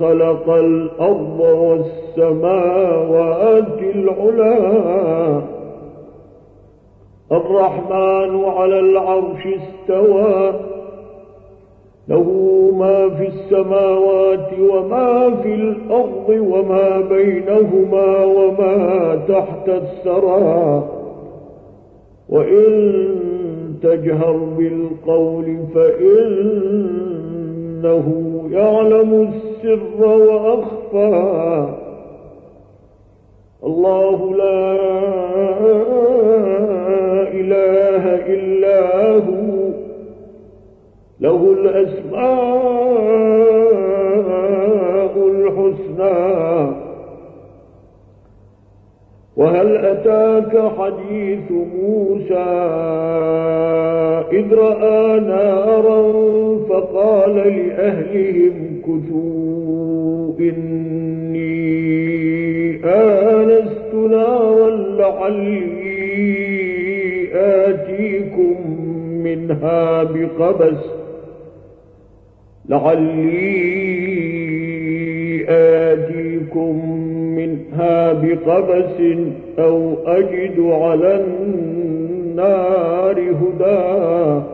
خلق الأرض والسماوات العلا. الرحمن على العرش استوى. له ما في السماوات وما في الأرض وما بينهما وما تحت الثرى. وإن تجهر بالقول فإنه يعلم السر وأخفى. الله لا إله إلا هو له الأسماء الحسنى. وهل أتاك حديث موسى إذ رأى نارا فقال لأهلهم كثوا إني آنست نارا لعلي آتيكم منها بقبس لعلي آتيكم منها بقبس أو أجد على النار هدى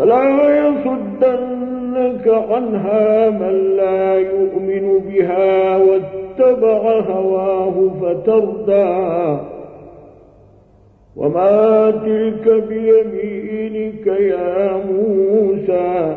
فلا يصدنك عنها من لا يؤمن بها واتبع هواه فتردى. وما تلك بيمينك يا موسى.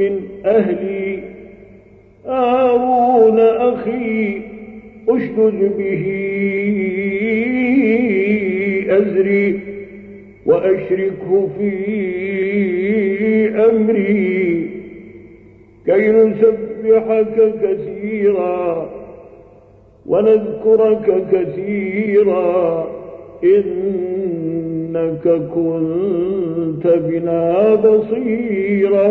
من أهلي. هارون أخي أشدد به أزري وأشركه في أمري. كي نسبحك كثيرا ونذكرك كثيرا إنك كنت بنا بصيرا.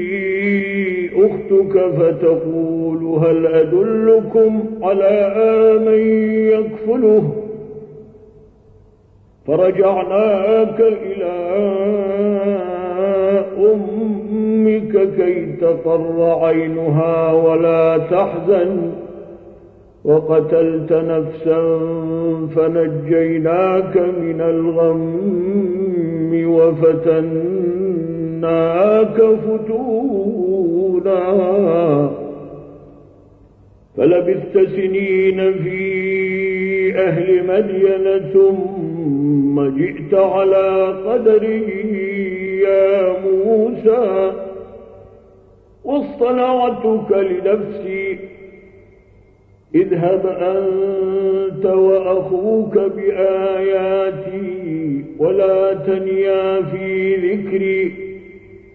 أختك فتقول هل أدلكم على من يكفله؟ فرجعناك إلى أمك كي تقر عينها ولا تحزن. وقتلت نفسا فنجيناك من الغم وفتناك فتونا فلبثت سنين في أهل مدين ثم جئت على قدره يا موسى واصطنعتك لنفسي. اذهب أنت وأخوك بآياتي ولا تنيا في ذكري.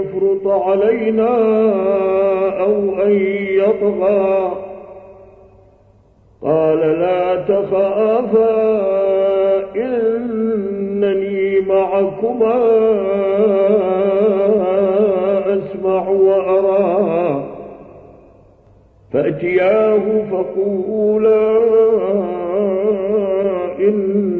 يفرط علينا أو أن يطغى. قال لا تخافا إنني معكما أسمع وأرى. فأتياه فقولا إنا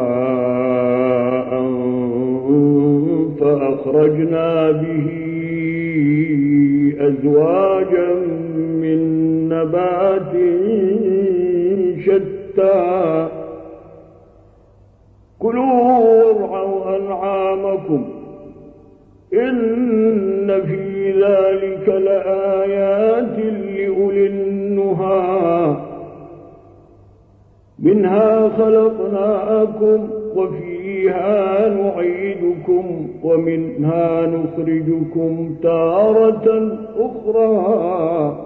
فأخرجنا به أزواجا من نبات شتى. كلوا وارعوا أنعامكم. إن في ذلك لآيات لأولي النهى. منها خلقناكم وفيها نعيدكم ومنها نخرجكم تارة أخرى.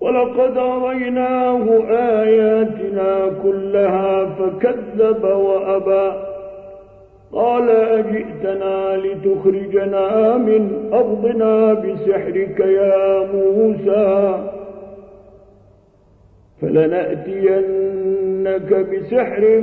ولقد أريناه آياتنا كلها فكذب وأبى. قال أجئتنا لتخرجنا من أرضنا بسحرك يا موسى. فلنأتينك بسحر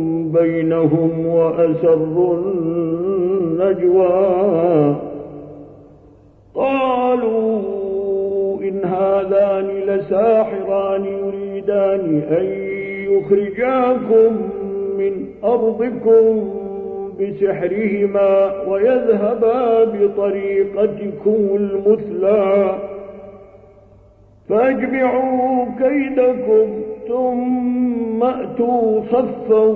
بينهم وأسروا النجوى قالوا إن هذان لساحران يريدان أن يخرجاكم من أرضكم بسحرهما ويذهبا بطريقتكم المثلى فاجمعوا كيدكم ثم أتوا صفا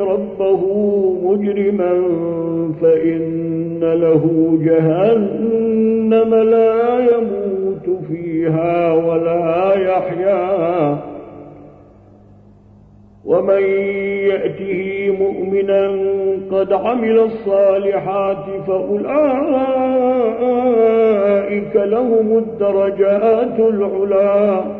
ربه مجرما فإن له جهنم لا يموت فيها ولا يحيا. ومن يأته مؤمنا قد عمل الصالحات فأولئك لهم الدرجات العلا.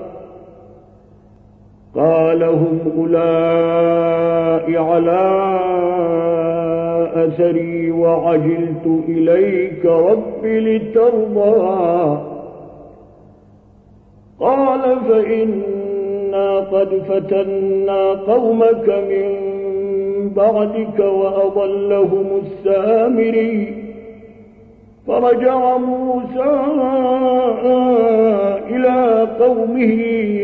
قال هم أولئك على أثري وعجلت إليك رب لترضى. قال فإن إنا قد فتنا قومك من بعدك وأضلهم السامري. فرجع موسى إلى قومه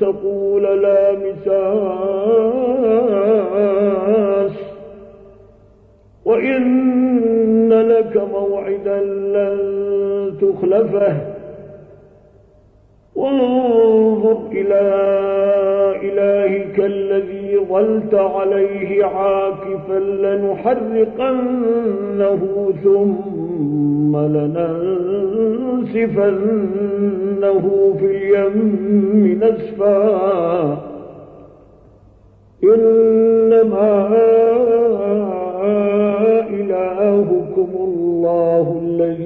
تقول لا مساس. وإن لك موعدا لن تخلفه. وانظر إلى إلهك الذي ظلت عليه عاكفا لنحرقنه ثم لننسفنه في اليم نسفا. إنما إلهكم الله الذي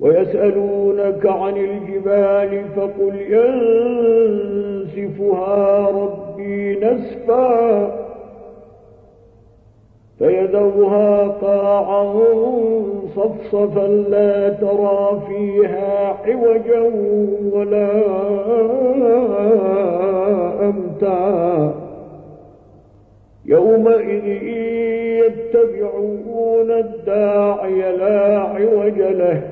ويسألونك عن الجبال فقل ينسفها ربي نسفا فيذرها قاعا صفصفا لا ترى فيها عوجا ولا أمتا يومئذ يتبعون الداعي لا عوج له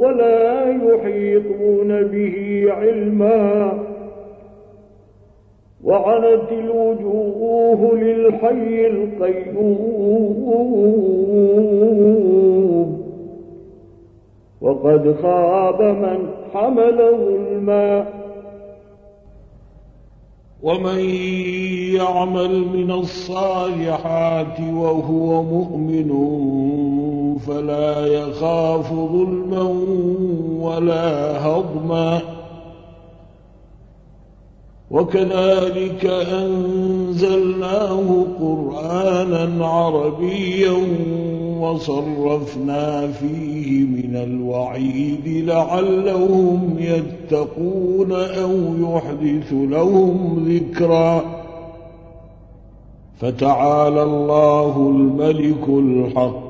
ولا يحيطون به علما. وعنت الوجوه للحي القيوم. وقد خاب من حمل ظلما ومن يعمل من الصالحات وهو مؤمن فلا يخاف ظلما ولا هضما. وكذلك أنزلناه قرآنا عربيا وصرفنا فيه من الوعيد لعلهم يتقون أو يحدث لهم ذكرا. فتعالى الله الملك الحق.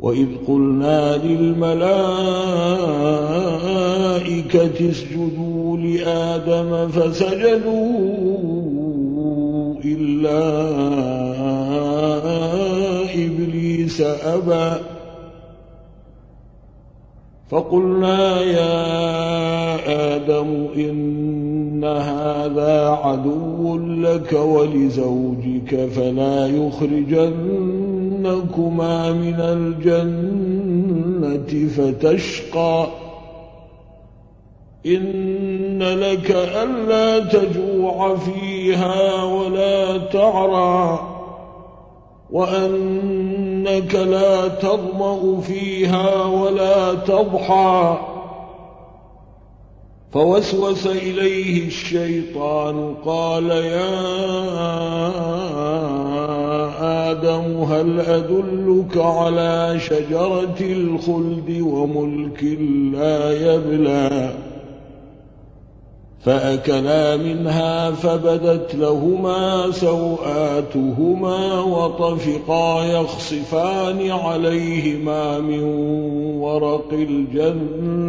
وإذ قلنا للملائكة اسجدوا لآدم فسجدوا إلا إبليس أبى فقلنا يا آدم إن هذا عدو لك ولزوجك فلا يخرجن يخرجنكما من الجنة فتشقى. إن لك ألا تجوع فيها ولا تعرى. وأنك لا تظمأ فيها ولا تضحى. فوسوس إليه الشيطان قال يا آدم هل أدلك على شجرة الخلد وملك لا يبلى؟ فأكلا منها فبدت لهما سوآتهما وطفقا يخصفان عليهما من ورق الجنة.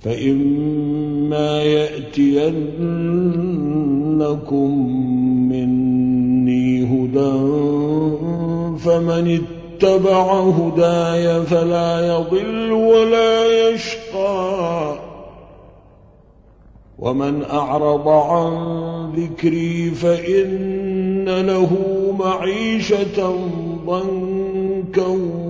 فإما يأتينكم مني هدى فمن اتبع هداي فلا يضل ولا يشقى. ومن أعرض عن ذكري فإن له معيشة ضنكا.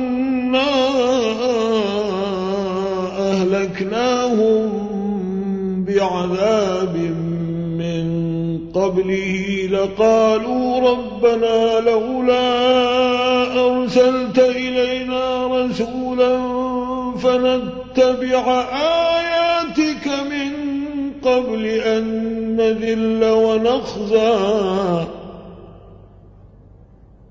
أنا أهلكناهم بعذاب من قبله لقالوا ربنا لولا أرسلت إلينا رسولا فنتبع آياتك من قبل أن نذل ونخزى